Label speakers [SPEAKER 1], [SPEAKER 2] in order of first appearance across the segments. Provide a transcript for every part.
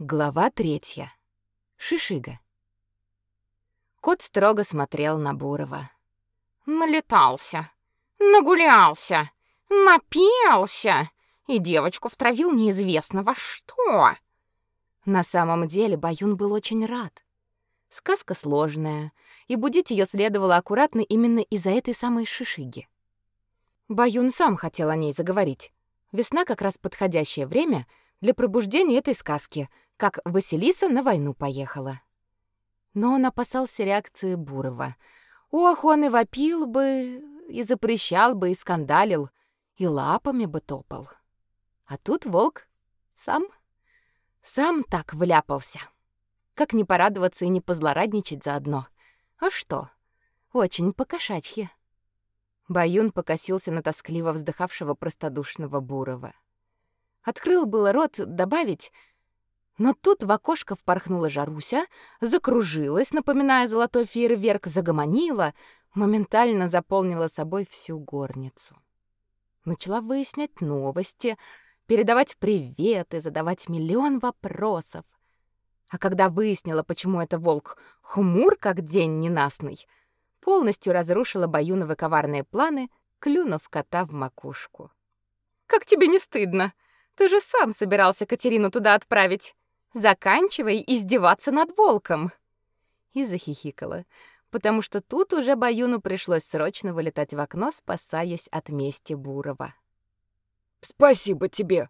[SPEAKER 1] Глава третья. Шишига. Кот строго смотрел на Бурова.
[SPEAKER 2] Налетался, нагулялся, напился и девочку втравил неизвестно во что.
[SPEAKER 1] На самом деле Баюн был очень рад. Сказка сложная, и будить ее следовало аккуратно именно из-за этой самой шишиги. Баюн сам хотел о ней заговорить. Весна как раз подходящее время для пробуждения этой сказки — как Василиса на войну поехала. Но он опасался реакции Бурова. Ох, он и вопил бы, и запрещал бы, и скандалил, и лапами бы топал. А тут волк сам, сам так вляпался. Как не порадоваться и не позлорадничать заодно. А что? Очень покошачье. Баюн покосился на тоскливо вздыхавшего простодушного Бурова. Открыл было рот добавить, но тут в окошко впорхнула Жаруся, закружилась, напоминая золотой фейерверк, загомонила, моментально заполнила собой всю горницу. Начала выяснять новости, передавать приветы, задавать миллион вопросов. А когда выяснила, почему это волк хмур, как день ненастный, полностью разрушила Баюновы коварные планы, клюнув кота в макушку. «Как тебе не стыдно? Ты же сам собирался Катерину туда отправить!» Заканчивай издеваться над волком. И захихикала, потому что тут уже Баюну пришлось срочно вылетать в окно, спасаясь от мести Бурова.
[SPEAKER 3] Спасибо тебе.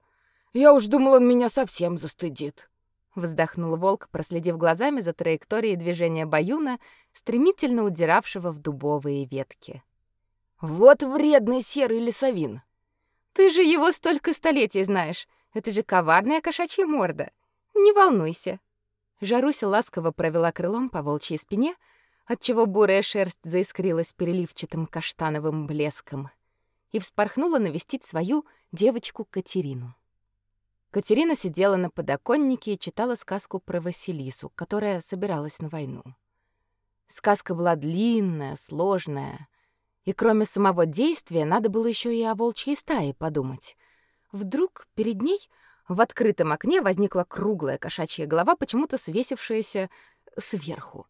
[SPEAKER 3] Я уж думал, он меня совсем застыдит.
[SPEAKER 1] Вздохнул волк, проследив глазами за траекторией движения Баюна, стремительно удиравшего в дубовые ветки.
[SPEAKER 3] Вот вредный серый лесовин.
[SPEAKER 1] Ты же его столько столетий знаешь. Это же коварная кошачья морда. Не волнуйся. Жаруся ласково провела крылом по волчьей спине, отчего бурая шерсть заискрилась переливчатым каштановым блеском, и вспорхнула навестить свою девочку Катерину. Катерина сидела на подоконнике и читала сказку про Василису, которая собиралась на войну. Сказка была длинная, сложная, и кроме самого действия надо было еще и о волчьей стае подумать. Вдруг перед ней в открытом окне возникла круглая кошачья голова, почему-то свесившаяся сверху.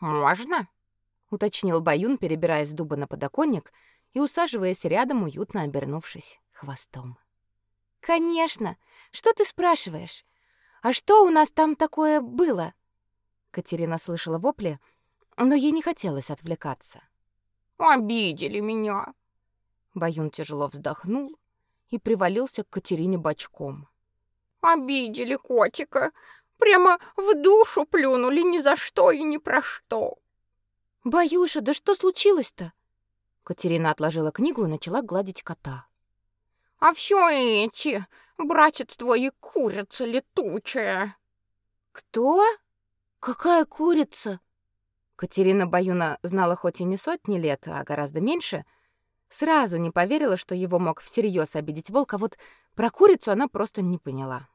[SPEAKER 2] «Можно?»
[SPEAKER 1] — уточнил Баюн, перебирая с дуба на подоконник и усаживаясь рядом, уютно обернувшись хвостом. «Конечно! Что ты спрашиваешь? А что у нас там такое было?» Катерина слышала вопли, но ей не хотелось отвлекаться.
[SPEAKER 2] «Обидели меня!»
[SPEAKER 1] Баюн тяжело вздохнул, и привалился к Катерине бочком.
[SPEAKER 2] Обидели котика, прямо в душу плюнули ни за что и ни про что.
[SPEAKER 1] Баюша, да что случилось-то? Катерина отложила книгу и начала гладить кота.
[SPEAKER 2] А все эти, братец твой курица летучая.
[SPEAKER 1] Кто? Какая курица? Катерина Баюна знала хоть и не сотни лет, а гораздо меньше — Сразу не поверила, что его мог всерьез обидеть волк, а вот про курицу она просто не поняла.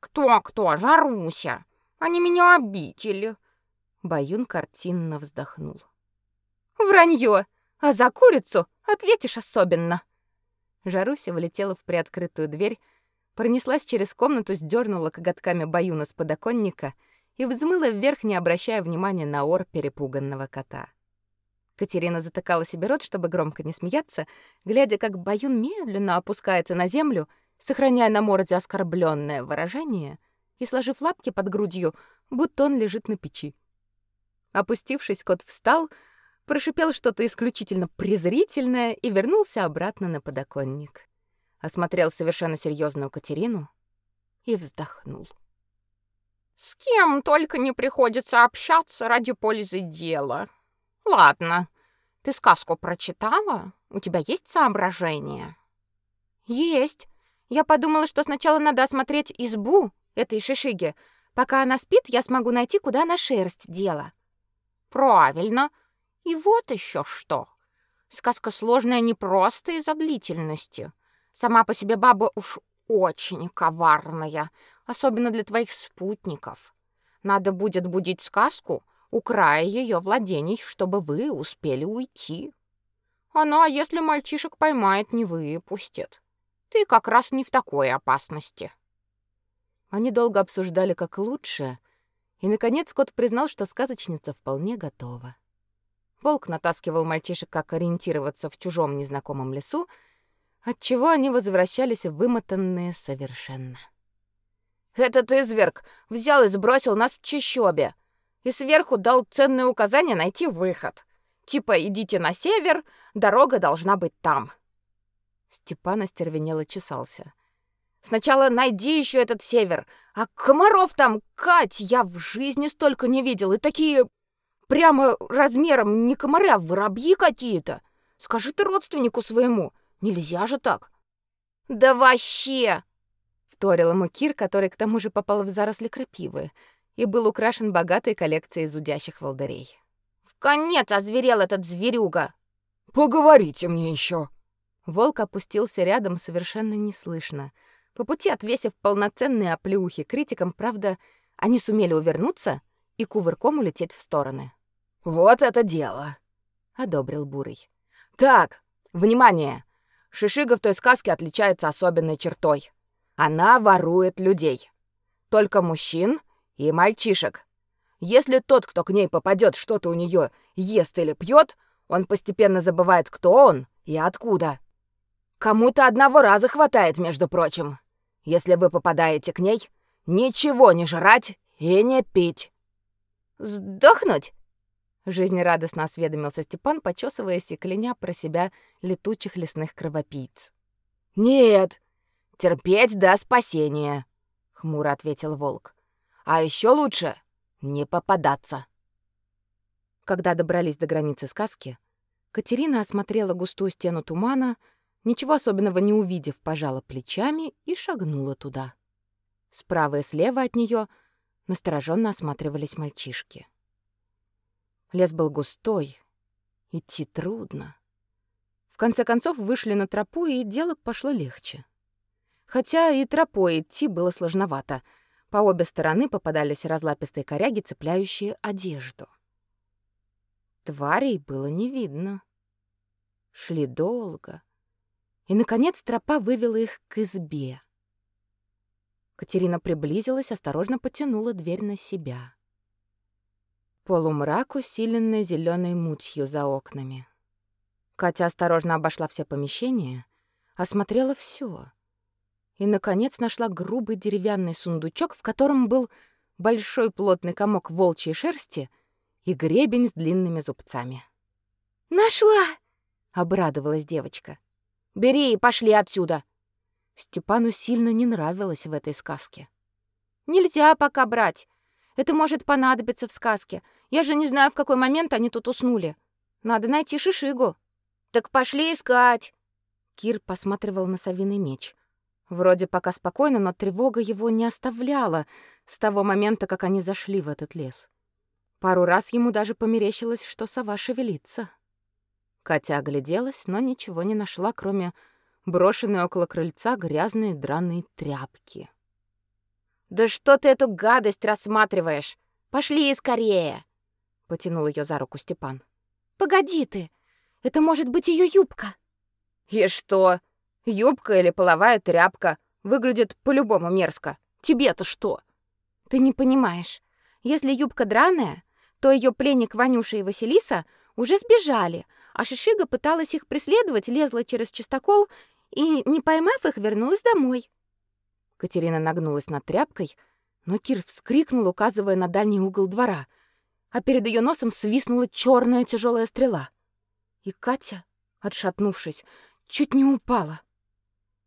[SPEAKER 2] «Кто-кто? Жаруся! Они меня обидели!»
[SPEAKER 1] Баюн картинно вздохнул. «Вранье! А за курицу ответишь особенно!» Жаруся влетела в приоткрытую дверь, пронеслась через комнату, сдернула коготками Баюна с подоконника и взмыла вверх, не обращая внимания на ор перепуганного кота. Катерина затыкала себе рот, чтобы громко не смеяться, глядя, как Баюн медленно опускается на землю, сохраняя на морде оскорбленное выражение и сложив лапки под грудью, будто он лежит на печи. Опустившись, кот встал, прошипел что-то исключительно презрительное и вернулся обратно на подоконник. Осмотрел совершенно серьезную Катерину и вздохнул.
[SPEAKER 2] С кем только не приходится общаться ради пользы дела. Ладно. Ты сказку прочитала? У тебя есть соображения?
[SPEAKER 1] Есть. Я подумала, что сначала надо осмотреть избу этой шишиги. Пока она спит, я смогу найти, куда она шерсть дела.
[SPEAKER 2] Правильно. И вот еще что. Сказка сложная не просто из-за длительности. Сама по себе баба уж очень коварная, особенно для твоих спутников. Надо будет будить сказку, у края ее владений, чтобы вы успели уйти. Она, если мальчишек поймает, не выпустит. Ты как раз не в такой опасности.
[SPEAKER 1] Они долго обсуждали, как лучше, и, наконец, кот признал, что сказочница вполне готова. Волк натаскивал мальчишек, как ориентироваться в чужом незнакомом лесу, отчего они возвращались вымотанные совершенно.
[SPEAKER 2] «Этот изверг взял и сбросил нас в чащобе, и сверху дал ценное указание найти выход. Типа идите на север, дорога должна быть там».
[SPEAKER 1] Степан остервенело чесался.
[SPEAKER 2] Сначала найди еще этот север. А комаров там, Кать, я в жизни столько не видел. И такие прямо размером не комары, а воробьи какие-то. Скажи ты родственнику своему. Нельзя же так. Да вообще,
[SPEAKER 1] вторил ему Кир, который к тому же попал в заросли крапивы и был украшен богатой коллекцией зудящих волдырей.
[SPEAKER 2] В конец озверел этот зверюга.
[SPEAKER 3] Поговорите мне еще.
[SPEAKER 1] Волк опустился рядом совершенно неслышно, по пути отвесив полноценные оплеухи критикам, правда, они сумели увернуться и кувырком улететь в стороны.
[SPEAKER 3] «Вот это дело!»
[SPEAKER 1] — одобрил Бурый.
[SPEAKER 3] «Так, внимание! Шишига в той сказке отличается особенной чертой. Она ворует людей. Только мужчин и мальчишек. Если тот, кто к ней попадет, что-то у нее ест или пьет, он постепенно забывает, кто он и откуда. Кому-то одного раза хватает, между прочим. Если вы попадаете к ней, ничего не жрать и не пить.
[SPEAKER 2] Сдохнуть?
[SPEAKER 1] Жизнерадостно осведомился Степан, почесываясь и кляня про себя летучих лесных кровопийц.
[SPEAKER 3] «Нет, терпеть до спасения», — хмуро ответил волк. «А еще лучше не попадаться».
[SPEAKER 1] Когда добрались до границы сказки, Катерина осмотрела густую стену тумана, ничего особенного не увидев, пожала плечами и шагнула туда. Справа и слева от нее настороженно осматривались мальчишки. Лес был густой, идти трудно. В конце концов вышли на тропу, и дело пошло легче. Хотя и тропой идти было сложновато. По обе стороны попадались разлапистые коряги, цепляющие одежду. Тварей было не видно. Шли долго, и, наконец, тропа вывела их к избе. Катерина приблизилась, осторожно потянула дверь на себя. Полумрак, усиленный зеленой мутью за окнами. Катя осторожно обошла все помещения, осмотрела все и, наконец, нашла грубый деревянный сундучок, в котором был большой плотный комок волчьей шерсти и гребень с длинными зубцами.
[SPEAKER 2] «Нашла!»
[SPEAKER 1] — обрадовалась девочка.
[SPEAKER 2] Бери и пошли отсюда.
[SPEAKER 1] Степану сильно не нравилось в этой сказке.
[SPEAKER 2] Нельзя пока брать. Это может понадобиться в сказке. Я же не знаю, в какой момент они тут уснули. Надо найти Шишигу. Так пошли искать.
[SPEAKER 1] Кир посматривал на совиный меч. Вроде пока спокойно, но тревога его не оставляла с того момента, как они зашли в этот лес. Пару раз ему даже померещилось, что сова шевелится. Катя огляделась, но ничего не нашла, кроме брошенной около крыльца грязной драной тряпки.
[SPEAKER 2] «Да что ты эту гадость рассматриваешь? Пошли скорее!» Потянул ее за руку Степан. «Погоди ты! Это может быть ее юбка!»
[SPEAKER 3] «И что? Юбка или половая тряпка? Выглядит по-любому мерзко. Тебе-то что?»
[SPEAKER 2] «Ты не понимаешь. Если юбка драная, то ее пленник Ванюша и Василиса уже сбежали, а Шишига пыталась их преследовать, лезла через чистокол и, не поймав их, вернулась домой.
[SPEAKER 1] Катерина нагнулась над тряпкой, но Кир вскрикнул, указывая на дальний угол двора, а перед ее носом свистнула черная тяжелая стрела. И Катя, отшатнувшись, чуть не упала.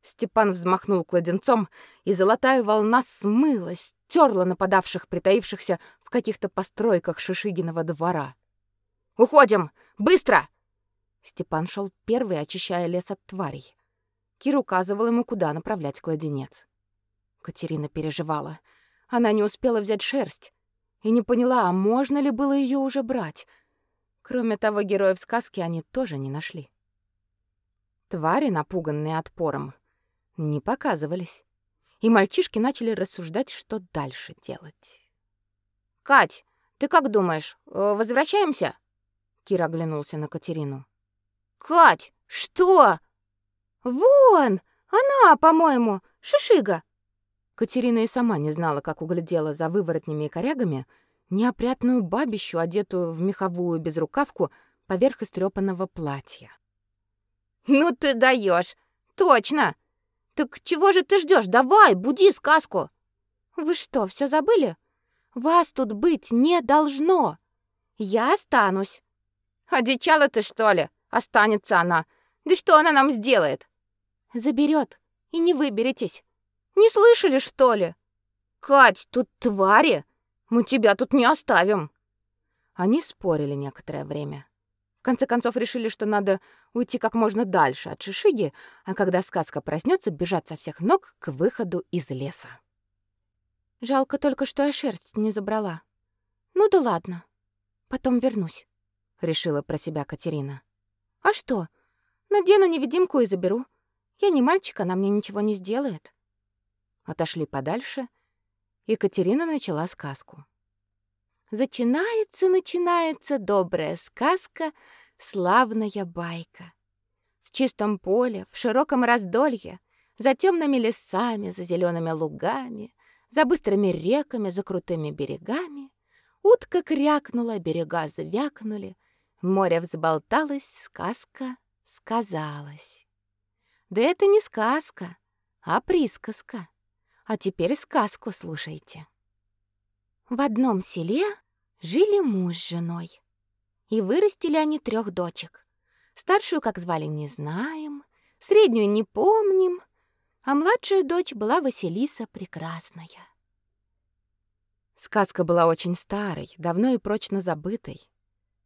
[SPEAKER 1] Степан взмахнул кладенцом, и золотая волна смылась, стерла нападавших, притаившихся в каких-то постройках Шишигиного двора.
[SPEAKER 2] «Уходим! Быстро!»
[SPEAKER 1] Степан шел первый, очищая лес от тварей. Кир указывал ему, куда направлять кладенец. Катерина переживала. Она не успела взять шерсть и не поняла, а можно ли было ее уже брать. Кроме того, героев сказки они тоже не нашли. Твари, напуганные отпором, не показывались. И мальчишки начали рассуждать, что дальше делать.
[SPEAKER 2] «Кать, ты как думаешь, э, возвращаемся?»
[SPEAKER 1] Кир оглянулся на Катерину.
[SPEAKER 2] Кать, что? Вон, она, по-моему, Шишига.
[SPEAKER 1] Катерина и сама не знала, как углядела за выворотнями и корягами неопрятную бабищу, одетую в меховую безрукавку поверх истрепанного платья.
[SPEAKER 2] «Ну ты даешь! Точно! Так чего же ты ждешь? Давай, буди сказку!»
[SPEAKER 1] «Вы что, все забыли? Вас тут быть не должно! Я останусь!»
[SPEAKER 2] «Одичала ты, что ли? Останется она! Да что она нам сделает?»
[SPEAKER 1] «Заберет, и не выберетесь!»
[SPEAKER 2] «Не слышали, что ли?» «Кать, тут твари! Мы тебя тут не оставим!»
[SPEAKER 1] Они спорили некоторое время. В конце концов решили, что надо уйти как можно дальше от Шишиги, а когда сказка проснется, бежать со всех ног к выходу из леса. Жалко только, что я шерсть не забрала. Ну да ладно. Потом вернусь, решила про себя Катерина. А что? Надену невидимку и заберу. Я не мальчик, она мне ничего не сделает. Отошли подальше, и Катерина начала сказку. Зачинается, начинается добрая сказка, славная байка. В чистом поле, в широком раздолье, за темными лесами, за зелеными лугами, за быстрыми реками, за крутыми берегами, утка крякнула, берега звякнули, море взболталось, сказка сказалась. Да это не сказка, а присказка. А теперь сказку слушайте. В одном селе жили муж с женой. И вырастили они трех дочек. Старшую, как звали, не знаем, среднюю не помним, а младшая дочь была Василиса Прекрасная. Сказка была очень старой, давно и прочно забытой.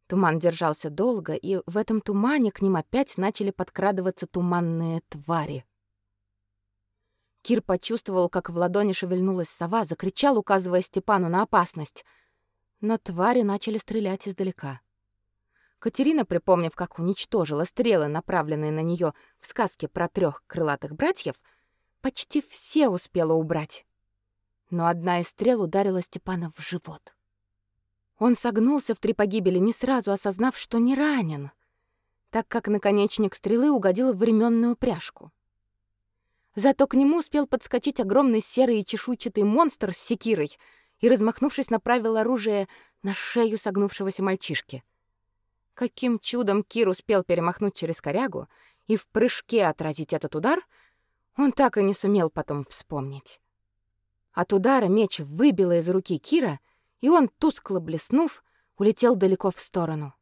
[SPEAKER 1] Туман держался долго, и в этом тумане к ним опять начали подкрадываться туманные твари. Кир почувствовал, как в ладони шевельнулась сова, закричал, указывая Степану на опасность. Но твари начали стрелять издалека. Катерина, припомнив, как уничтожила стрелы, направленные на нее в сказке про трех крылатых братьев, почти все успела убрать. Но одна из стрел ударила Степана в живот. Он согнулся в три погибели, не сразу осознав, что не ранен, так как наконечник стрелы угодил в временную пряжку. Зато к нему успел подскочить огромный серый и чешуйчатый монстр с секирой и, размахнувшись, направил оружие на шею согнувшегося мальчишки. Каким чудом Кир успел перемахнуть через корягу и в прыжке отразить этот удар, он так и не сумел потом вспомнить. От удара меч выбило из руки Кира, и он, тускло блеснув, улетел далеко в сторону.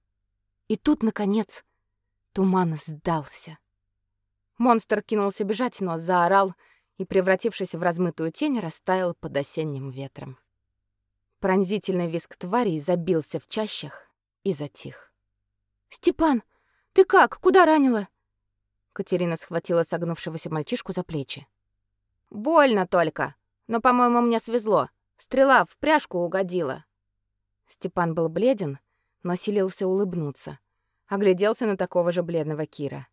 [SPEAKER 1] И тут, наконец, туман сдался. Монстр кинулся бежать, но заорал и, превратившись в размытую тень, растаял под осенним ветром. Пронзительный визг твари забился в чащах и затих. «Степан, ты как? Куда ранила?» Катерина схватила согнувшегося мальчишку за плечи.
[SPEAKER 2] «Больно только, но, по-моему, мне свезло. Стрела в пряжку угодила».
[SPEAKER 1] Степан был бледен, но силился улыбнуться. Огляделся на такого же бледного Кира.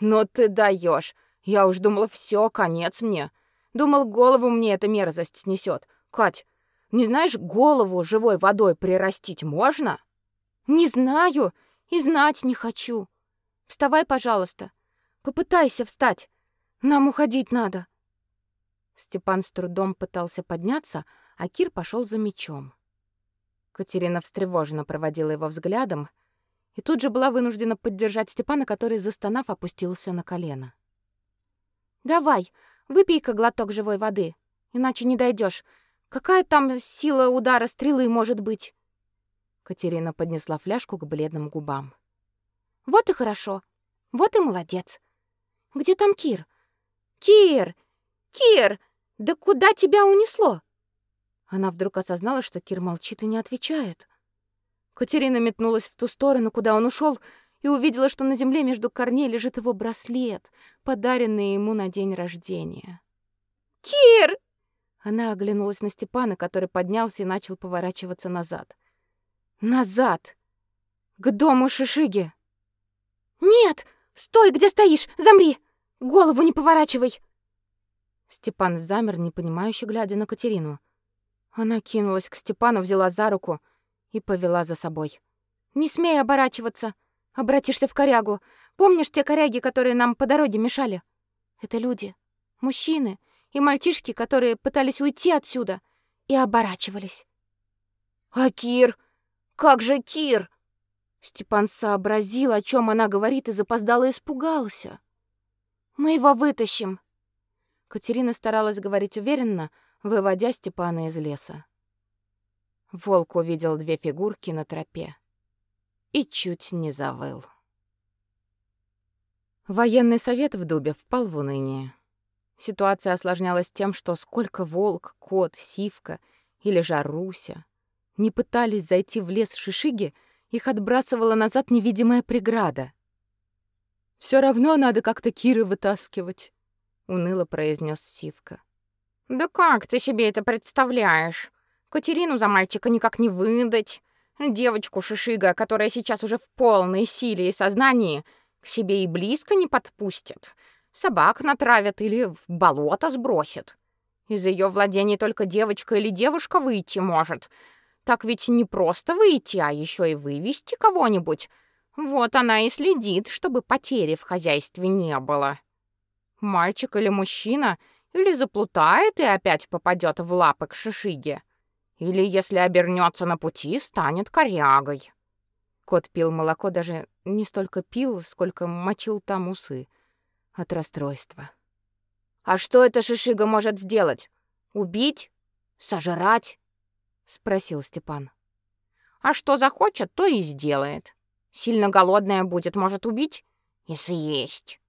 [SPEAKER 2] «Но ты даешь! Я уж думала, все, конец мне. Думал, голову мне эта мерзость снесет. Кать, не знаешь, голову живой водой прирастить можно?»
[SPEAKER 1] «Не знаю и знать не хочу. Вставай, пожалуйста. Попытайся встать. Нам уходить надо». Степан с трудом пытался подняться, а Кир пошел за мечом. Катерина встревоженно проводила его взглядом, и тут же была вынуждена поддержать Степана, который, застонав, опустился на колено. «Давай, выпей-ка глоток живой воды, иначе не дойдешь. Какая там сила удара стрелы может быть?» Катерина поднесла фляжку к бледным губам. «Вот и хорошо. Вот и молодец. Где там Кир? Кир! Кир! Да куда тебя унесло?» Она вдруг осознала, что Кир молчит и не отвечает. Катерина метнулась в ту сторону, куда он ушел, и увидела, что на земле между корней лежит его браслет, подаренный ему на день рождения.
[SPEAKER 2] «Кир!»
[SPEAKER 1] Она оглянулась на Степана, который поднялся и начал поворачиваться назад. «Назад! К дому Шишиги!» «Нет! Стой, где стоишь! Замри! Голову не поворачивай!» Степан замер, непонимающе глядя на Катерину. Она кинулась к Степану, взяла за руку — и повела за собой. «Не смей оборачиваться! Обратишься в корягу! Помнишь те коряги, которые нам по дороге мешали? Это люди, мужчины, и мальчишки, которые пытались уйти отсюда и оборачивались. А Кир? Как же Кир? Степан сообразил, о чем она говорит, и запоздало испугался. Мы его вытащим. Катерина старалась говорить уверенно, выводя Степана из леса. Волк увидел две фигурки на тропе и чуть не завыл. Военный совет в Дубе впал в уныние. Ситуация осложнялась тем, что сколько волк, кот, сивка или жаруся не пытались зайти в лес Шишиги, их отбрасывала назад невидимая преграда. Все равно надо как-то Киры вытаскивать, уныло произнес Сивка.
[SPEAKER 2] Да как ты себе это представляешь? Катерину за мальчика никак не выдать. Девочку Шишига, которая сейчас уже в полной силе и сознании, к себе и близко не подпустят. Собак натравят или в болото сбросят. Из ее владений только девочка или девушка выйти может. Так ведь не просто выйти, а еще и вывести кого-нибудь. Вот она и следит, чтобы потери в хозяйстве не было. Мальчик или мужчина или заплутает и опять попадет в лапы к шишиге. Или, если обернется на пути, станет корягой.
[SPEAKER 1] Кот пил молоко, даже не столько пил, сколько мочил там усы от расстройства.
[SPEAKER 3] А что эта шишига может сделать? Убить? Сожрать? спросил Степан.
[SPEAKER 2] А что захочет, то и сделает. Сильно голодная будет, может убить и съесть.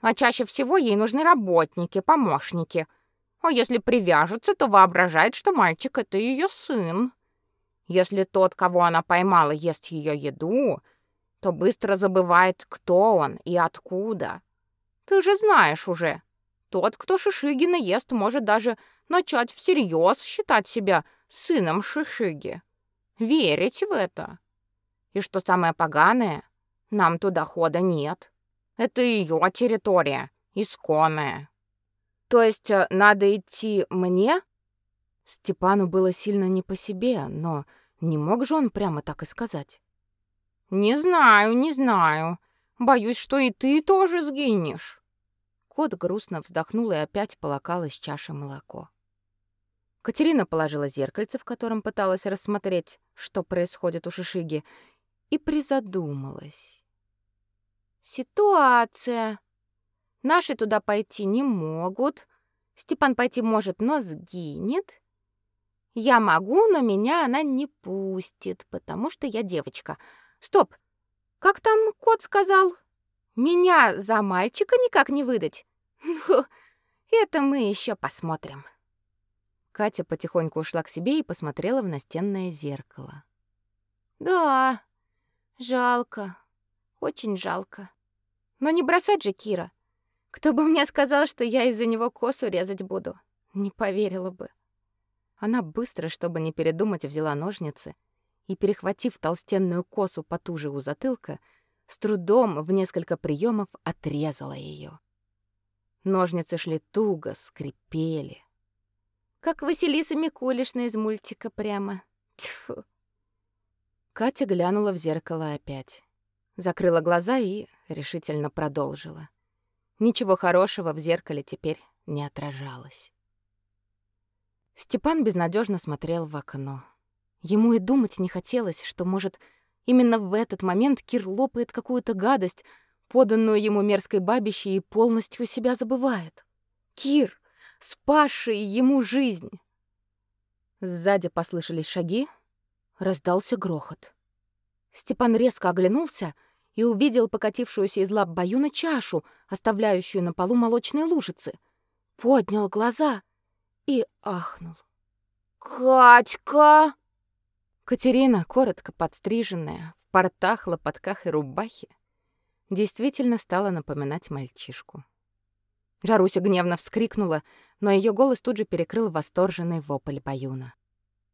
[SPEAKER 2] А чаще всего ей нужны работники, помощники — а если привяжется, то воображает, что мальчик это ее сын. Если тот, кого она поймала, ест ее еду, то быстро забывает, кто он и откуда. Ты же знаешь уже, тот, кто Шишигина ест, может даже начать всерьез считать себя сыном Шишиги. Верить в это. И что самое поганое, нам туда хода нет. Это ее территория, исконная.
[SPEAKER 3] То есть э, надо идти мне? Степану было сильно не по себе, но не мог же он прямо так и сказать.
[SPEAKER 2] Не знаю, не знаю. Боюсь, что и ты тоже сгинешь.
[SPEAKER 1] Кот грустно вздохнул и опять полакал из чаши молоко. Катерина положила зеркальце, в котором пыталась рассмотреть, что происходит у Шишиги, и призадумалась. Ситуация, Наши туда пойти не могут. Степан пойти может, но сгинет. Я могу, но меня она не пустит, потому что я девочка. Стоп. Как там кот сказал? Меня за мальчика никак не выдать. Ну, это мы еще посмотрим. Катя потихоньку ушла к себе и посмотрела в настенное зеркало. Да, жалко. Очень жалко. Но не бросать же Кира. Кто бы мне сказал, что я из-за него косу резать буду? Не поверила бы. Она быстро, чтобы не передумать, взяла ножницы и, перехватив толстенную косу потуже у затылка, с трудом в несколько приемов отрезала ее. Ножницы шли туго, скрипели. Как Василиса Микулишна из мультика прямо. Тьфу. Катя глянула в зеркало опять. Закрыла глаза и решительно продолжила. Ничего хорошего в зеркале теперь не отражалось. Степан безнадежно смотрел в окно. Ему и думать не хотелось, что, может, именно в этот момент Кир лопает какую-то гадость, поданную ему мерзкой бабищей, и полностью себя забывает. Кир, спасший ему жизнь. Сзади послышались шаги, раздался грохот. Степан резко оглянулся — и увидел покатившуюся из лап Баюна чашу, оставляющую на полу молочные лужицы. Поднял глаза и ахнул. «Катька!» Катерина, коротко подстриженная, в портах, лопатках и рубахе, действительно стала напоминать мальчишку. Жаруся гневно вскрикнула, но ее голос тут же перекрыл восторженный вопль Баюна.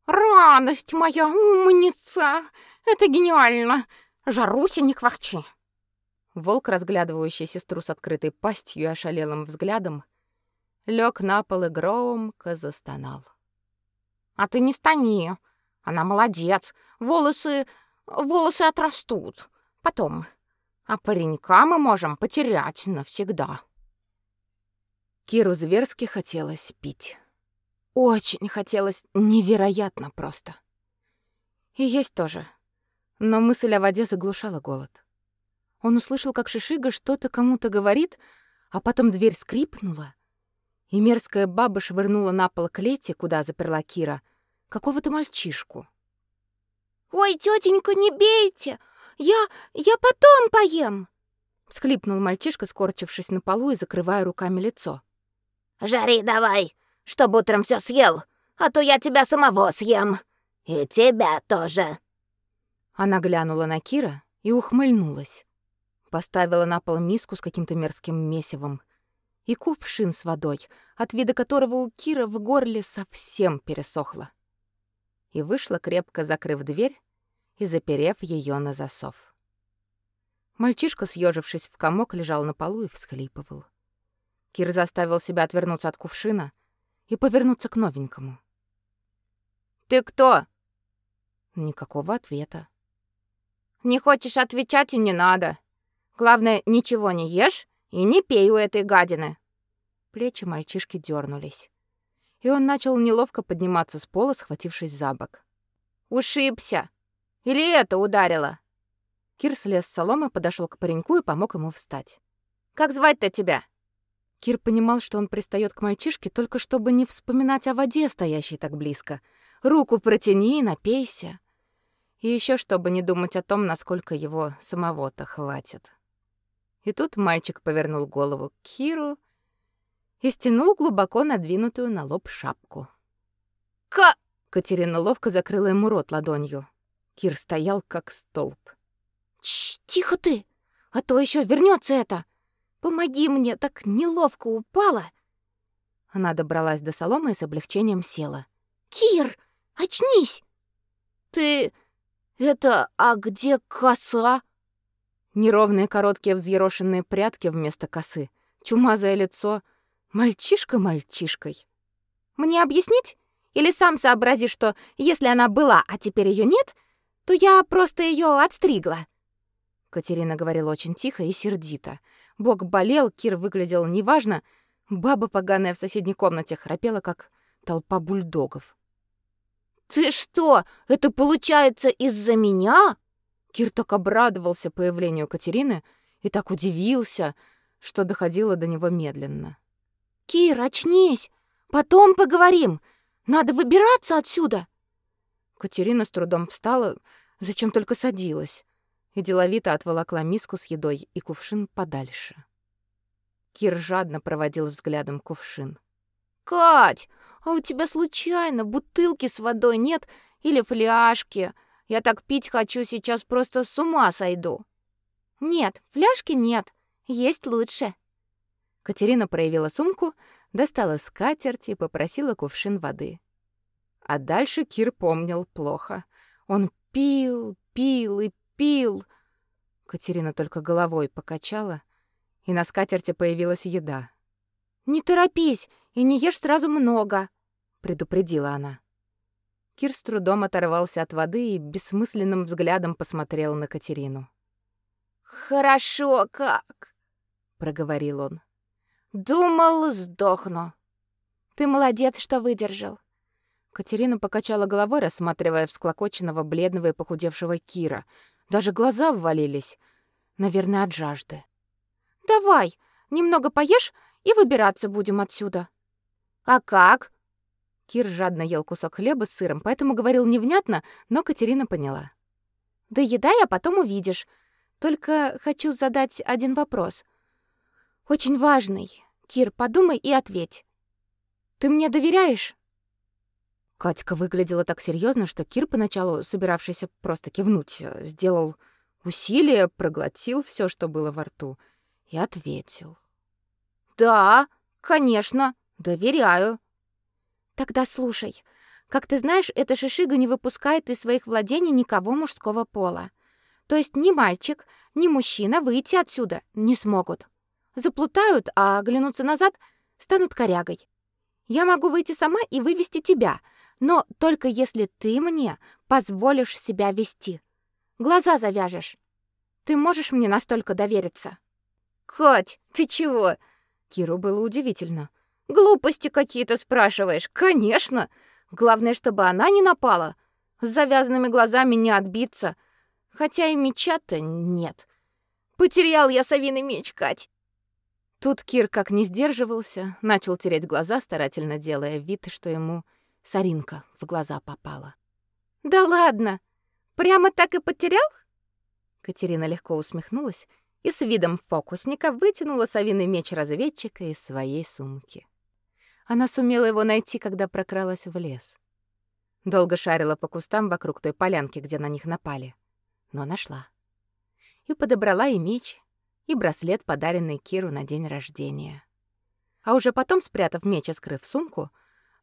[SPEAKER 2] «Радость моя, умница! Это гениально! Жаруся, не квахчи.
[SPEAKER 1] Волк, разглядывающий сестру с открытой пастью и ошалелым взглядом, лег на пол и громко застонал.
[SPEAKER 2] А ты не стани. Она молодец. Волосы волосы отрастут. Потом. А паренька мы можем потерять навсегда.
[SPEAKER 1] Киру зверски хотелось пить. Очень хотелось, невероятно просто. И есть тоже. Но мысль о воде заглушала голод. Он услышал, как Шишига что-то кому-то говорит, а потом дверь скрипнула, и мерзкая баба швырнула на пол клети, куда заперла Кира, какого-то мальчишку.
[SPEAKER 2] «Ой, тетенька, не бейте! Я... я потом поем!»
[SPEAKER 1] Всхлипнул мальчишка, скорчившись на полу и закрывая руками лицо.
[SPEAKER 2] «Жари давай, чтобы утром все съел, а то я тебя самого съем. И тебя тоже».
[SPEAKER 1] Она глянула на Кира и ухмыльнулась. Поставила на пол миску с каким-то мерзким месивом и кувшин с водой, от вида которого у Кира в горле совсем пересохло. И вышла, крепко закрыв дверь и заперев ее на засов. Мальчишка, съежившись в комок, лежал на полу и всхлипывал. Кир заставил себя отвернуться от кувшина и повернуться к новенькому.
[SPEAKER 2] «Ты кто?»
[SPEAKER 1] Никакого ответа.
[SPEAKER 2] «Не хочешь отвечать и не надо. Главное, ничего не ешь и не пей у этой гадины».
[SPEAKER 1] Плечи мальчишки дернулись, и он начал неловко подниматься с пола, схватившись за бок.
[SPEAKER 2] «Ушибся! Или это ударило?»
[SPEAKER 1] Кир слез с соломы, подошел к пареньку и помог ему встать.
[SPEAKER 2] «Как звать-то тебя?»
[SPEAKER 1] Кир понимал, что он пристает к мальчишке только чтобы не вспоминать о воде, стоящей так близко. Руку протяни и напейся. И еще чтобы не думать о том, насколько его самого-то хватит. И тут мальчик повернул голову к Киру и стянул глубоко надвинутую на лоб шапку.
[SPEAKER 2] «Ка!»
[SPEAKER 1] Катерина ловко закрыла ему рот ладонью. Кир стоял как столб.
[SPEAKER 2] Чш, тихо ты, а то еще вернется это. Помоги мне, так неловко упала.
[SPEAKER 1] Она добралась до соломы и с облегчением села.
[SPEAKER 2] Кир, очнись. Ты это, а где коса?
[SPEAKER 1] Неровные короткие взъерошенные прядки вместо косы, чумазое лицо, мальчишка мальчишкой.
[SPEAKER 2] Мне объяснить? Или сам сообразишь, что если она была, а теперь ее нет, то я просто ее отстригла?
[SPEAKER 1] Катерина говорила очень тихо и сердито. Бог болел, Кир выглядел неважно. Баба поганая в соседней комнате храпела, как толпа бульдогов.
[SPEAKER 2] «Ты что, это получается из-за меня?»
[SPEAKER 1] Кир так обрадовался появлению Катерины и так удивился, что доходило до него медленно.
[SPEAKER 2] «Кир, очнись! Потом поговорим! Надо выбираться отсюда!»
[SPEAKER 1] Катерина с трудом встала, зачем только садилась и деловито отволокла миску с едой и кувшин подальше. Кир жадно проводил взглядом кувшин.
[SPEAKER 2] «Кать, а у тебя случайно бутылки с водой нет или фляжки? Я так пить хочу, сейчас просто с ума сойду». «Нет, фляжки нет, есть лучше».
[SPEAKER 1] Катерина проявила сумку, достала скатерть и попросила кувшин воды. А дальше Кир помнил плохо. Он пил, пил и пил. Катерина только головой покачала, и на скатерти появилась еда.
[SPEAKER 2] «Не торопись и не ешь сразу много», — предупредила она.
[SPEAKER 1] Кир с трудом оторвался от воды и бессмысленным взглядом посмотрел на Катерину.
[SPEAKER 2] «Хорошо как», — проговорил он. «Думал, сдохну. Ты молодец, что выдержал».
[SPEAKER 1] Катерина покачала головой, рассматривая всклокоченного, бледного и похудевшего Кира — даже глаза ввалились. Наверное, от жажды.
[SPEAKER 2] «Давай, немного поешь и выбираться будем отсюда». «А как?»
[SPEAKER 1] Кир жадно ел кусок хлеба с сыром, поэтому говорил невнятно, но Катерина поняла.
[SPEAKER 2] «Да едай, а потом увидишь. Только хочу задать один вопрос. Очень важный. Кир, подумай и ответь. Ты мне доверяешь?»
[SPEAKER 1] Катька выглядела так серьезно, что Кир, поначалу собиравшийся просто кивнуть, э, сделал усилие, проглотил все, что было во рту, и ответил.
[SPEAKER 2] «Да, конечно, доверяю».
[SPEAKER 1] «Тогда слушай. Как ты знаешь, эта шишига не выпускает из своих владений никого мужского пола. То есть ни мальчик, ни мужчина выйти отсюда не смогут. Заплутают, а оглянуться назад станут корягой. Я могу выйти сама и вывести тебя — но только если ты мне позволишь себя вести. Глаза завяжешь. Ты можешь мне настолько довериться?
[SPEAKER 2] Кать, ты чего?
[SPEAKER 1] Киру было удивительно.
[SPEAKER 2] Глупости какие-то спрашиваешь. Конечно. Главное, чтобы она не напала. С завязанными глазами не отбиться. Хотя и меча-то нет. Потерял я совиный меч, Кать.
[SPEAKER 1] Тут Кир, как не сдерживался, начал тереть глаза, старательно делая вид, что ему соринка в глаза попала.
[SPEAKER 2] Да ладно. Прямо так и потерял?
[SPEAKER 1] Катерина легко усмехнулась и с видом фокусника вытянула совиный меч разведчика из своей сумки. Она сумела его найти, когда прокралась в лес. Долго шарила по кустам вокруг той полянки, где на них напали, но нашла и подобрала и меч, и браслет, подаренный Киру на день рождения. А уже потом, спрятав меч и скрыв сумку,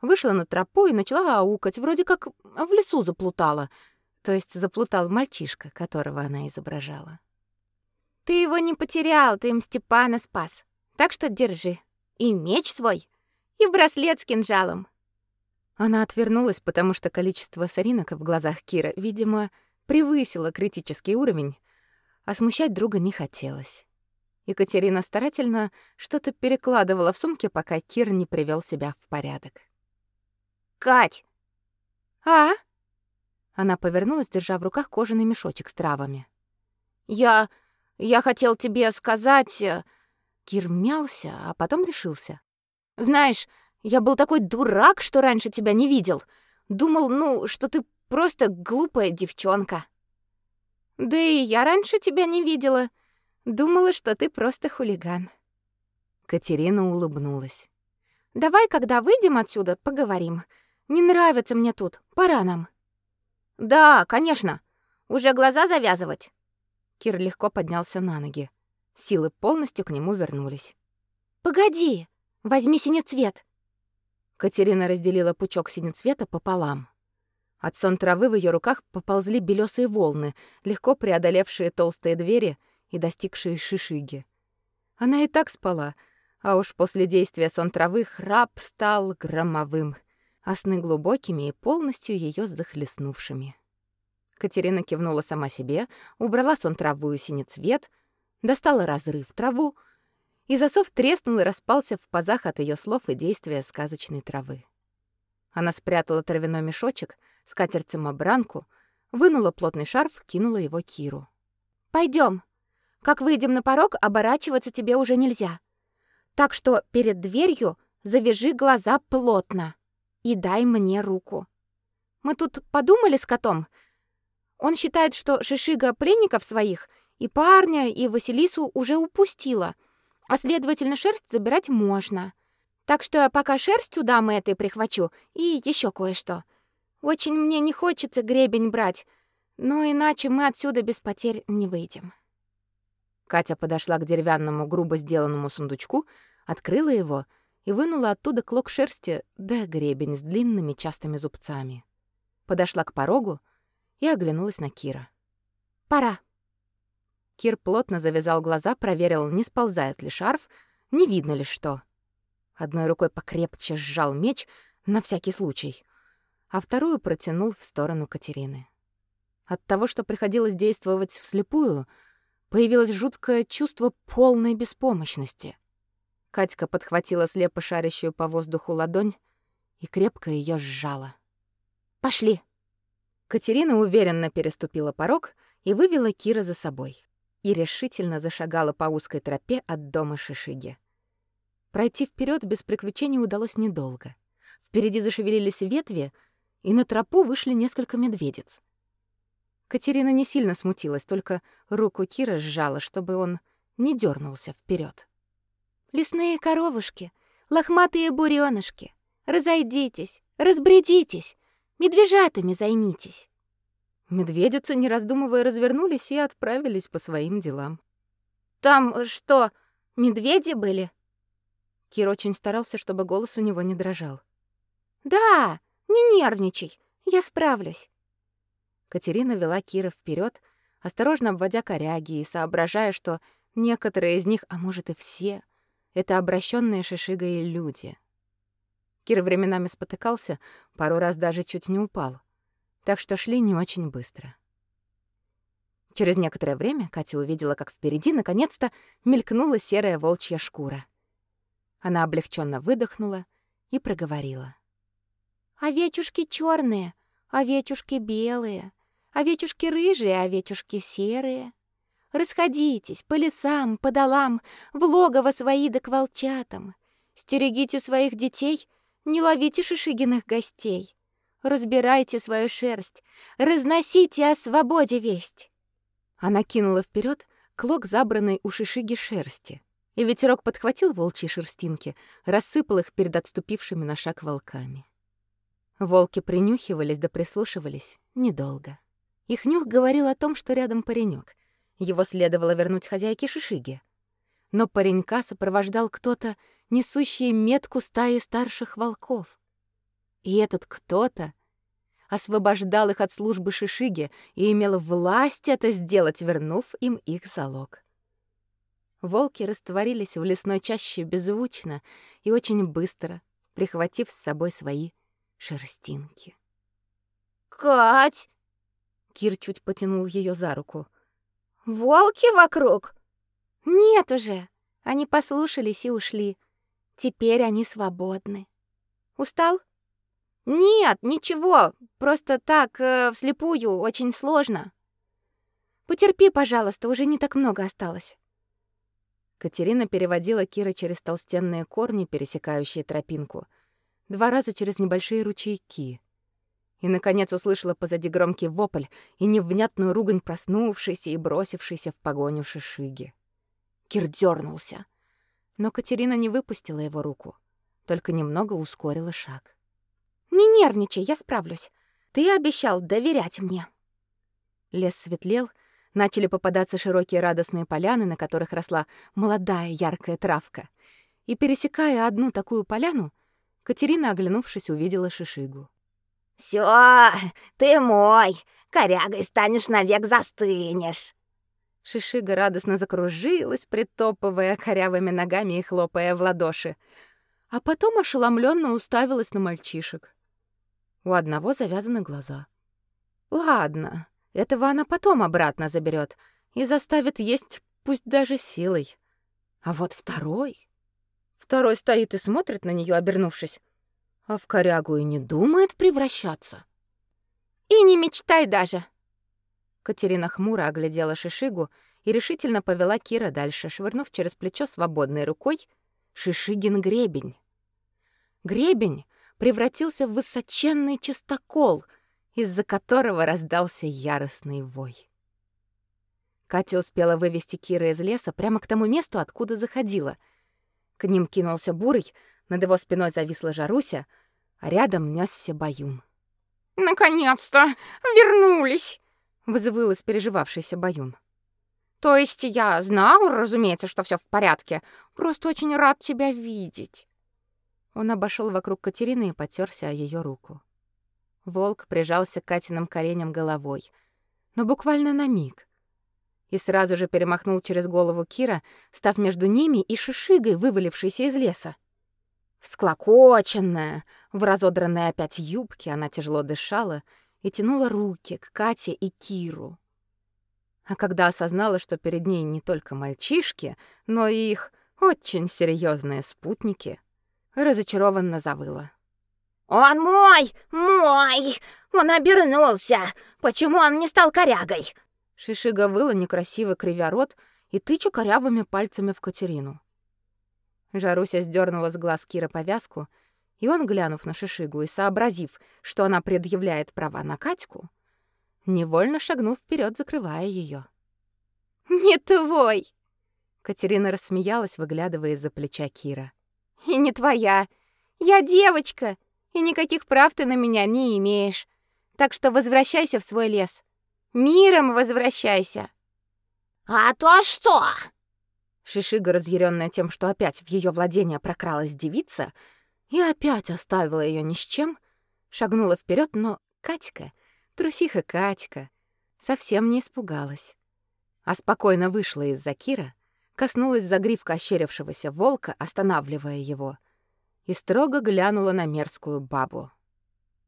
[SPEAKER 1] вышла на тропу и начала аукать, вроде как в лесу заплутала, то есть заплутал мальчишка, которого она изображала.
[SPEAKER 2] Ты его не потерял, ты им Степана спас. Так что держи. И меч свой, и браслет с кинжалом.
[SPEAKER 1] Она отвернулась, потому что количество соринок в глазах Кира, видимо, превысило критический уровень, а смущать друга не хотелось. Екатерина старательно что-то перекладывала в сумке, пока Кир не привел себя в порядок.
[SPEAKER 2] «Кать!»
[SPEAKER 1] «А?» Она повернулась, держа в руках кожаный мешочек с травами.
[SPEAKER 2] «Я... я хотел тебе сказать...» э,
[SPEAKER 1] Кир мялся, а потом решился.
[SPEAKER 2] «Знаешь, я был такой дурак, что раньше тебя не видел. Думал, ну, что ты просто глупая девчонка». Да и я раньше тебя не видела. Думала, что ты просто хулиган.
[SPEAKER 1] Катерина улыбнулась.
[SPEAKER 2] Давай, когда выйдем отсюда, поговорим. Не нравится мне тут. Пора нам. Да, конечно. Уже глаза завязывать.
[SPEAKER 1] Кир легко поднялся на ноги. Силы полностью к нему вернулись.
[SPEAKER 2] Погоди. Возьми синецвет.
[SPEAKER 1] Катерина разделила пучок синецвета пополам. От сон травы в ее руках поползли белесые волны, легко преодолевшие толстые двери и достигшие шишиги. Она и так спала, а уж после действия сон травы храп стал громовым, а сны глубокими и полностью ее захлестнувшими. Катерина кивнула сама себе, убрала сон траву и синецвет, достала разрыв траву, и засов треснул и распался в пазах от ее слов и действия сказочной травы. Она спрятала травяной мешочек — скатерть-самобранку, вынула плотный шарф, кинула его Киру.
[SPEAKER 2] Пойдем. Как выйдем на порог, оборачиваться тебе уже нельзя. Так что перед дверью завяжи глаза плотно и дай мне руку. Мы тут подумали с котом. Он считает, что Шишига пленников своих и парня, и Василису уже упустила, а следовательно, шерсть забирать можно. Так что я пока шерсть у дамы этой прихвачу и еще кое-что. Очень мне не хочется гребень брать, но иначе мы отсюда без потерь не выйдем.
[SPEAKER 1] Катя подошла к деревянному грубо сделанному сундучку, открыла его и вынула оттуда клок шерсти да гребень с длинными частыми зубцами. Подошла к порогу и оглянулась на Кира.
[SPEAKER 2] «Пора».
[SPEAKER 1] Кир плотно завязал глаза, проверил, не сползает ли шарф, не видно ли что. Одной рукой покрепче сжал меч на всякий случай — а вторую протянул в сторону Катерины. От того, что приходилось действовать вслепую, появилось жуткое чувство полной беспомощности. Катька подхватила слепо шарящую по воздуху ладонь и крепко ее сжала.
[SPEAKER 2] «Пошли!»
[SPEAKER 1] Катерина уверенно переступила порог и вывела Кира за собой и решительно зашагала по узкой тропе от дома Шишиги. Пройти вперед без приключений удалось недолго. Впереди зашевелились ветви, и на тропу вышли несколько медведиц. Катерина не сильно смутилась, только руку Кира сжала, чтобы он не дернулся вперед.
[SPEAKER 2] «Лесные коровушки, лохматые буренышки, разойдитесь, разбредитесь, медвежатами займитесь».
[SPEAKER 1] Медведицы, не раздумывая, развернулись и отправились по своим делам.
[SPEAKER 2] «Там что, медведи были?»
[SPEAKER 1] Кир очень старался, чтобы голос у него не дрожал.
[SPEAKER 2] «Да, не нервничай, я справлюсь.
[SPEAKER 1] Катерина вела Кира вперед, осторожно обводя коряги и соображая, что некоторые из них, а может и все, это обращенные шишигой люди. Кир временами спотыкался, пару раз даже чуть не упал. Так что шли не очень быстро. Через некоторое время Катя увидела, как впереди наконец-то мелькнула серая волчья шкура. Она облегченно выдохнула и проговорила.
[SPEAKER 2] Овечушки черные, овечушки белые, овечушки рыжие, овечушки серые. Расходитесь по лесам, по долам, в логово свои да к волчатам. Стерегите своих детей, не ловите шишигиных гостей. Разбирайте свою шерсть, разносите о свободе весть.
[SPEAKER 1] Она кинула вперед клок забранной у шишиги шерсти, и ветерок подхватил волчьи шерстинки, рассыпал их перед отступившими на шаг волками. Волки принюхивались да прислушивались недолго. Их нюх говорил о том, что рядом паренек. Его следовало вернуть хозяйке шишиги. Но паренька сопровождал кто-то, несущий метку стаи старших волков. И этот кто-то освобождал их от службы Шишиги и имел власть это сделать, вернув им их залог. Волки растворились в лесной чаще беззвучно и очень быстро, прихватив с собой свои шерстинки.
[SPEAKER 2] «Кать!» Кир чуть потянул ее за руку. «Волки вокруг?» «Нет уже. Они послушались и ушли. Теперь они свободны. Устал?» Нет, ничего. Просто так, э, вслепую, очень сложно. Потерпи, пожалуйста, уже не так много осталось.
[SPEAKER 1] Катерина переводила Кира через толстенные корни, пересекающие тропинку, два раза через небольшие ручейки. И наконец услышала позади громкий вопль и невнятную ругань проснувшейся и бросившейся в погоню шишиги. Кир дернулся, но Катерина не выпустила его руку, только немного ускорила шаг.
[SPEAKER 2] Не нервничай, я справлюсь. Ты обещал доверять мне.
[SPEAKER 1] Лес светлел, начали попадаться широкие радостные поляны, на которых росла молодая яркая травка. И пересекая одну такую поляну, Катерина, оглянувшись, увидела Шишигу.
[SPEAKER 2] Все, ты мой. Корягой станешь навек застынешь.
[SPEAKER 1] Шишига радостно закружилась, притопывая корявыми ногами и хлопая в ладоши, а потом ошеломленно уставилась на мальчишек. У одного завязаны глаза. Ладно, этого она потом обратно заберет и заставит есть, пусть даже силой. А вот второй... Второй стоит и смотрит на нее, обернувшись, а в корягу и не думает превращаться.
[SPEAKER 2] И не мечтай даже.
[SPEAKER 1] Катерина хмуро оглядела Шишигу и решительно повела Кира дальше, швырнув через плечо свободной рукой Шишигин гребень. Гребень, превратился в высоченный частокол, из-за которого раздался яростный вой. Катя успела вывести Кира из леса прямо к тому месту, откуда заходила. К ним кинулся Бурый, над его спиной зависла Жаруся, а рядом нёсся Баюн.
[SPEAKER 2] «Наконец-то! Вернулись!»
[SPEAKER 1] — взвыл испереживавшийся Баюн.
[SPEAKER 2] «То есть я знал, разумеется, что все в порядке. Просто очень рад тебя видеть».
[SPEAKER 1] Он обошел вокруг Катерины и потерся о ее руку. Волк прижался к Катиным коленям головой, но буквально на миг. И сразу же перемахнул через голову Кира, став между ними и шишигой, вывалившейся из леса. Всклокоченная, в разодранной опять юбке, она тяжело дышала и тянула руки к Кате и Киру. А когда осознала, что перед ней не только мальчишки, но и их очень серьезные спутники, разочарованно завыла.
[SPEAKER 2] «Он мой! Мой! Он обернулся! Почему он не стал корягой?»
[SPEAKER 1] Шишига выла некрасиво кривя рот и тыча корявыми пальцами в Катерину. Жаруся сдернула с глаз Кира повязку, и он, глянув на Шишигу и сообразив, что она предъявляет права на Катьку, невольно шагнул вперед, закрывая ее.
[SPEAKER 2] «Не твой!»
[SPEAKER 1] Катерина рассмеялась, выглядывая из-за плеча Кира.
[SPEAKER 2] И не твоя. Я девочка, и никаких прав ты на меня не имеешь. Так что возвращайся в свой лес. Миром возвращайся. А то что?
[SPEAKER 1] Шишига, разъяренная тем, что опять в ее владение прокралась девица, и опять оставила ее ни с чем, шагнула вперед, но Катька, трусиха Катька, совсем не испугалась, а спокойно вышла из-за Кира коснулась загривка ощерившегося волка, останавливая его, и строго глянула на мерзкую бабу.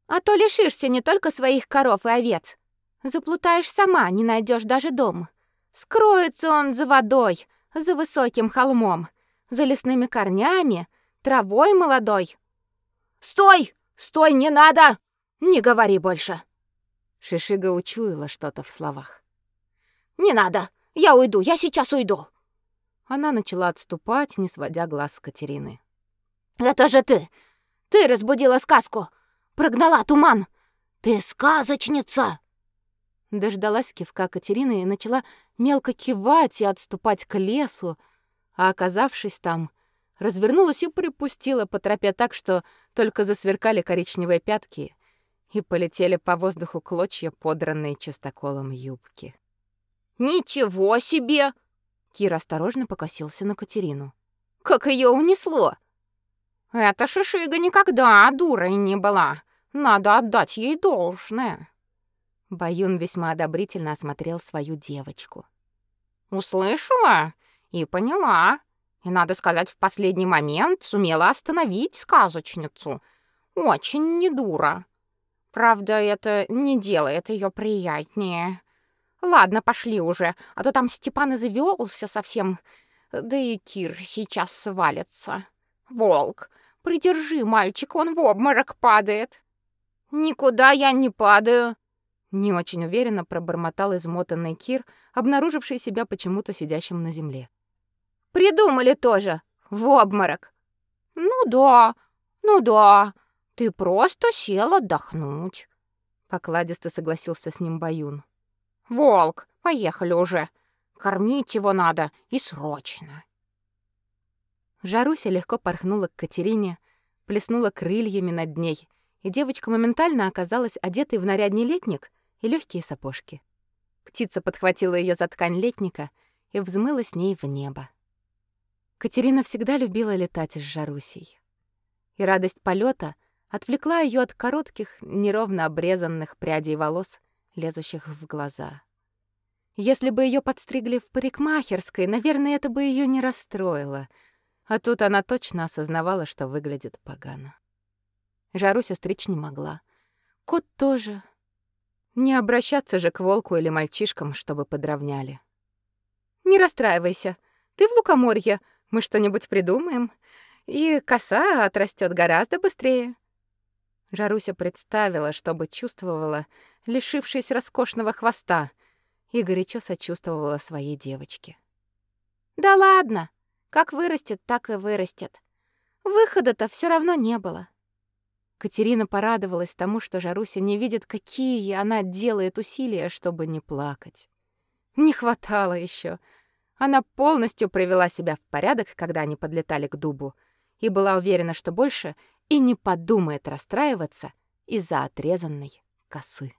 [SPEAKER 2] «А то лишишься не только своих коров и овец. Заплутаешь сама, не найдешь даже дом. Скроется он за водой, за высоким холмом, за лесными корнями, травой молодой. Стой! Стой, не надо! Не говори больше.
[SPEAKER 1] Шишига учуяла что-то в словах.
[SPEAKER 2] Не надо. Я уйду, я сейчас уйду.
[SPEAKER 1] Она начала отступать, не сводя глаз с Катерины.
[SPEAKER 2] Это же ты. Ты разбудила сказку. Прогнала туман. Ты сказочница.
[SPEAKER 1] Дождалась кивка Катерины и начала мелко кивать и отступать к лесу, а оказавшись там, развернулась и припустила по тропе так, что только засверкали коричневые пятки и полетели по воздуху клочья подранные чистоколом юбки.
[SPEAKER 2] Ничего себе!
[SPEAKER 1] Кир осторожно покосился на Катерину.
[SPEAKER 2] Как ее унесло! Эта шишига никогда дурой не была. Надо отдать ей должное.
[SPEAKER 1] Баюн весьма одобрительно осмотрел свою девочку.
[SPEAKER 2] Услышала и поняла. И, надо сказать, в последний момент сумела остановить сказочницу. Очень не дура. Правда, это не делает ее приятнее. Ладно, пошли уже, а то там Степан и завелся совсем. Да и Кир сейчас свалится. Волк, придержи мальчика, он в обморок падает. Никуда я не падаю,
[SPEAKER 1] не очень уверенно пробормотал измотанный Кир, обнаруживший себя почему-то сидящим на земле.
[SPEAKER 2] Придумали тоже. В обморок. Ну да. Ну да. Ты просто сел отдохнуть.
[SPEAKER 1] Покладисто согласился с ним Баюн.
[SPEAKER 2] Волк, поехали уже. Кормить его надо и срочно.
[SPEAKER 1] Жаруся легко порхнула к Катерине, плеснула крыльями над ней, и девочка моментально оказалась одетой в нарядный летник и легкие сапожки. Птица подхватила ее за ткань летника и взмыла с ней в небо. Катерина всегда любила летать с Жарусей. И радость полета отвлекла ее от коротких, неровно обрезанных прядей волос, лезущих в глаза. Если бы ее подстригли в парикмахерской, наверное, это бы ее не расстроило. А тут она точно осознавала, что выглядит погано. Жаруся стричь не могла. Кот тоже. Не обращаться же к волку или мальчишкам, чтобы подровняли. Не расстраивайся. Ты в лукоморье. Мы что-нибудь придумаем, и коса отрастет гораздо быстрее. Жаруся представила, что бы чувствовала, лишившись роскошного хвоста, и горячо сочувствовала своей девочке.
[SPEAKER 2] Да ладно, как вырастет, так и вырастет. Выхода-то все равно не было.
[SPEAKER 1] Катерина порадовалась тому, что Жаруся не видит, какие она делает усилия, чтобы не плакать. Не хватало еще. Она полностью привела себя в порядок, когда они подлетали к дубу, и была уверена, что больше и не подумает расстраиваться из-за отрезанной косы.